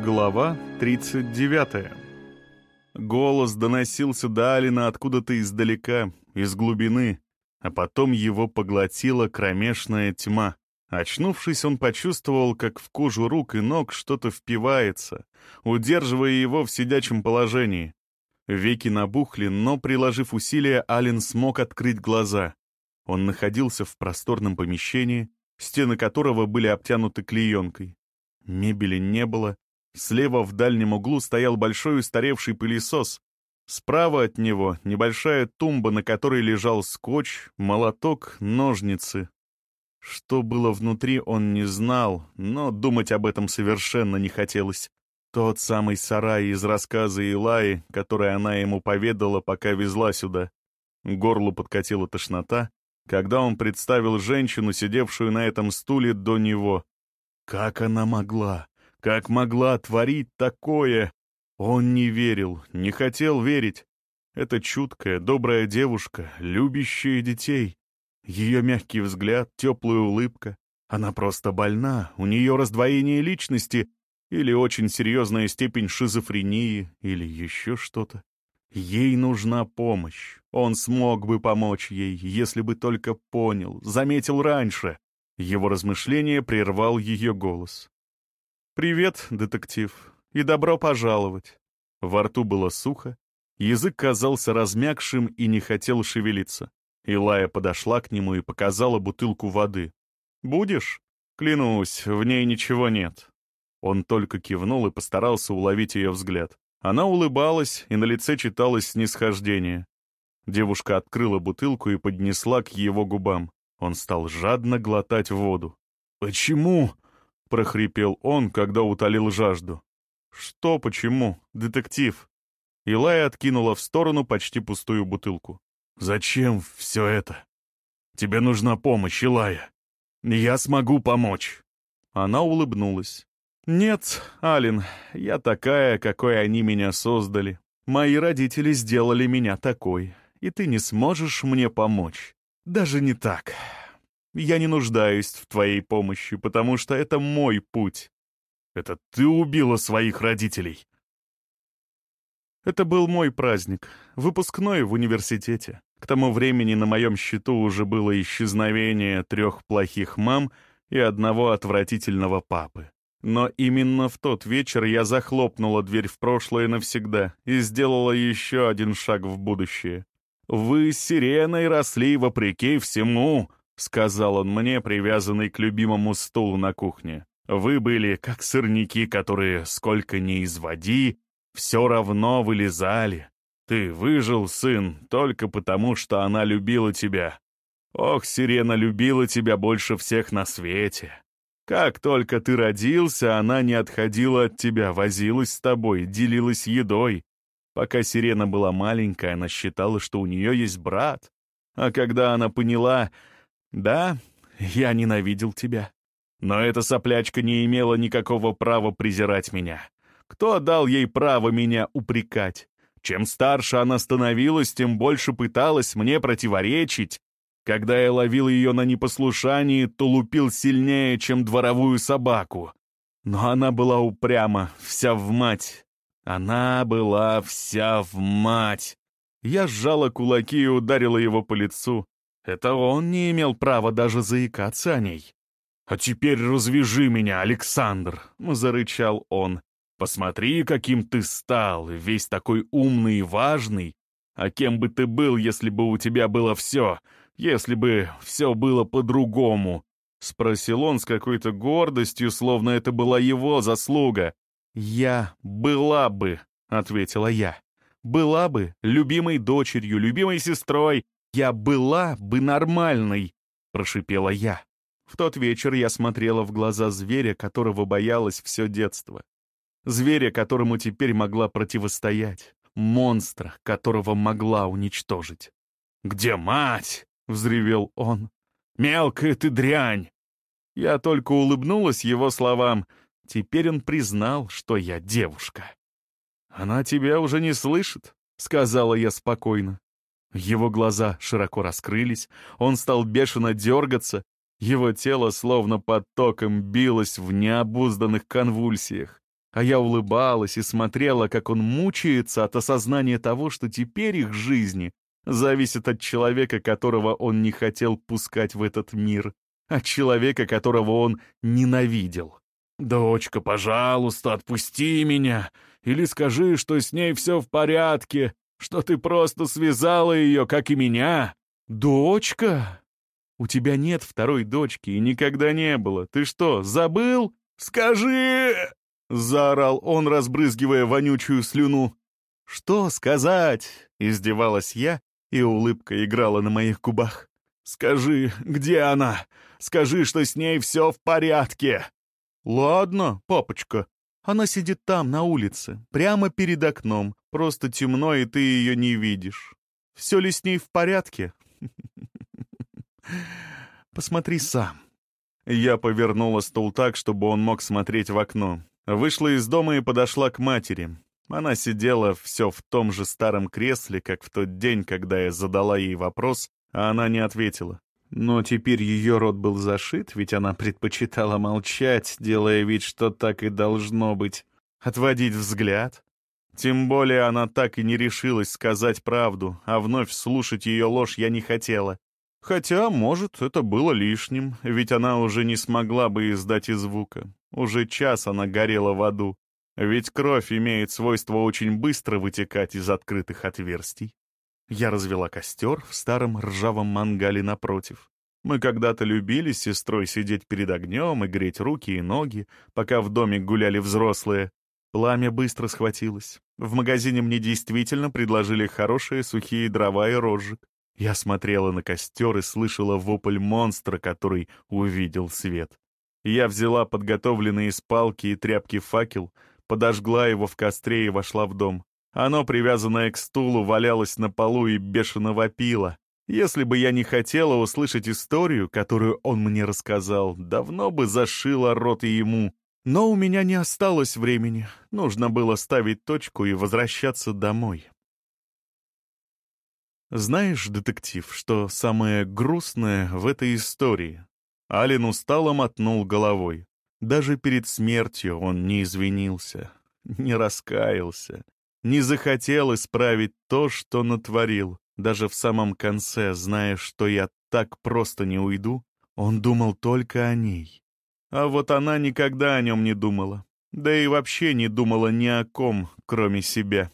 Глава 39 Голос доносился до Алина откуда-то издалека, из глубины, а потом его поглотила кромешная тьма. Очнувшись, он почувствовал, как в кожу рук и ног что-то впивается, удерживая его в сидячем положении. Веки набухли, но, приложив усилия, Ален смог открыть глаза. Он находился в просторном помещении, стены которого были обтянуты клеенкой. Мебели не было, Слева в дальнем углу стоял большой устаревший пылесос. Справа от него небольшая тумба, на которой лежал скотч, молоток, ножницы. Что было внутри, он не знал, но думать об этом совершенно не хотелось. Тот самый сарай из рассказа Илаи, который она ему поведала, пока везла сюда. Горлу подкатила тошнота, когда он представил женщину, сидевшую на этом стуле до него. Как она могла? Как могла творить такое? Он не верил, не хотел верить. Это чуткая, добрая девушка, любящая детей. Ее мягкий взгляд, теплая улыбка. Она просто больна, у нее раздвоение личности или очень серьезная степень шизофрении, или еще что-то. Ей нужна помощь. Он смог бы помочь ей, если бы только понял, заметил раньше. Его размышление прервал ее голос. «Привет, детектив, и добро пожаловать». Во рту было сухо, язык казался размягшим и не хотел шевелиться. Илая подошла к нему и показала бутылку воды. «Будешь?» «Клянусь, в ней ничего нет». Он только кивнул и постарался уловить ее взгляд. Она улыбалась, и на лице читалось снисхождение. Девушка открыла бутылку и поднесла к его губам. Он стал жадно глотать воду. «Почему?» Прохрипел он, когда утолил жажду. «Что, почему? Детектив?» Илая откинула в сторону почти пустую бутылку. «Зачем все это? Тебе нужна помощь, Илая. Я смогу помочь». Она улыбнулась. «Нет, Алин, я такая, какой они меня создали. Мои родители сделали меня такой, и ты не сможешь мне помочь. Даже не так. Я не нуждаюсь в твоей помощи, потому что это мой путь. Это ты убила своих родителей. Это был мой праздник, выпускной в университете. К тому времени на моем счету уже было исчезновение трех плохих мам и одного отвратительного папы. Но именно в тот вечер я захлопнула дверь в прошлое навсегда и сделала еще один шаг в будущее. Вы с сиреной росли вопреки всему, — сказал он мне, привязанный к любимому стулу на кухне. «Вы были как сырники, которые, сколько ни изводи, все равно вылезали. Ты выжил, сын, только потому, что она любила тебя. Ох, Сирена любила тебя больше всех на свете. Как только ты родился, она не отходила от тебя, возилась с тобой, делилась едой. Пока Сирена была маленькая, она считала, что у нее есть брат. А когда она поняла, да, я ненавидел тебя. Но эта соплячка не имела никакого права презирать меня. Кто дал ей право меня упрекать? Чем старше она становилась, тем больше пыталась мне противоречить. Когда я ловил ее на непослушании, то лупил сильнее, чем дворовую собаку. Но она была упряма, вся в мать. Она была вся в мать. Я сжала кулаки и ударила его по лицу. Это он не имел права даже заикаться о ней. «А теперь развяжи меня, Александр!» — зарычал он. «Посмотри, каким ты стал, весь такой умный и важный. А кем бы ты был, если бы у тебя было все, если бы все было по-другому?» — спросил он с какой-то гордостью, словно это была его заслуга. «Я была бы», — ответила я. «Была бы любимой дочерью, любимой сестрой, «Я была бы нормальной», — прошипела я. В тот вечер я смотрела в глаза зверя, которого боялась все детство. Зверя, которому теперь могла противостоять. Монстра, которого могла уничтожить. «Где мать?» — взревел он. «Мелкая ты дрянь!» Я только улыбнулась его словам. Теперь он признал, что я девушка. «Она тебя уже не слышит», — сказала я спокойно. Его глаза широко раскрылись, он стал бешено дергаться, его тело словно под током билось в необузданных конвульсиях. А я улыбалась и смотрела, как он мучается от осознания того, что теперь их жизни зависят от человека, которого он не хотел пускать в этот мир, от человека, которого он ненавидел. «Дочка, пожалуйста, отпусти меня, или скажи, что с ней все в порядке, что ты просто связала ее, как и меня». «Дочка? У тебя нет второй дочки и никогда не было. Ты что, забыл? Скажи!» — заорал он, разбрызгивая вонючую слюну. «Что сказать?» — издевалась я, и улыбка играла на моих губах. «Скажи, где она? Скажи, что с ней все в порядке!» «Ладно, папочка. Она сидит там, на улице, прямо перед окном. Просто темно, и ты ее не видишь. Все ли с ней в порядке?» «Посмотри сам». Я повернула стул так, чтобы он мог смотреть в окно. Вышла из дома и подошла к матери. Она сидела все в том же старом кресле, как в тот день, когда я задала ей вопрос, а она не ответила. Но теперь ее рот был зашит, ведь она предпочитала молчать, делая вид, что так и должно быть. Отводить взгляд. Тем более она так и не решилась сказать правду, а вновь слушать ее ложь я не хотела. Хотя, может, это было лишним, ведь она уже не смогла бы издать и звука. Уже час она горела в аду. Ведь кровь имеет свойство очень быстро вытекать из открытых отверстий. Я развела костер в старом ржавом мангале напротив. Мы когда-то любили с сестрой сидеть перед огнем и греть руки и ноги, пока в доме гуляли взрослые. Пламя быстро схватилось. В магазине мне действительно предложили хорошие сухие дрова и розжиг. Я смотрела на костер и слышала вопль монстра, который увидел свет. Я взяла подготовленные из палки и тряпки факел, подожгла его в костре и вошла в дом. Оно, привязанное к стулу, валялось на полу и бешено вопило. Если бы я не хотела услышать историю, которую он мне рассказал, давно бы зашила рот ему. Но у меня не осталось времени. Нужно было ставить точку и возвращаться домой. Знаешь, детектив, что самое грустное в этой истории? Ален устало мотнул головой. Даже перед смертью он не извинился, не раскаялся, не захотел исправить то, что натворил. Даже в самом конце, зная, что я так просто не уйду, он думал только о ней. А вот она никогда о нем не думала. Да и вообще не думала ни о ком, кроме себя.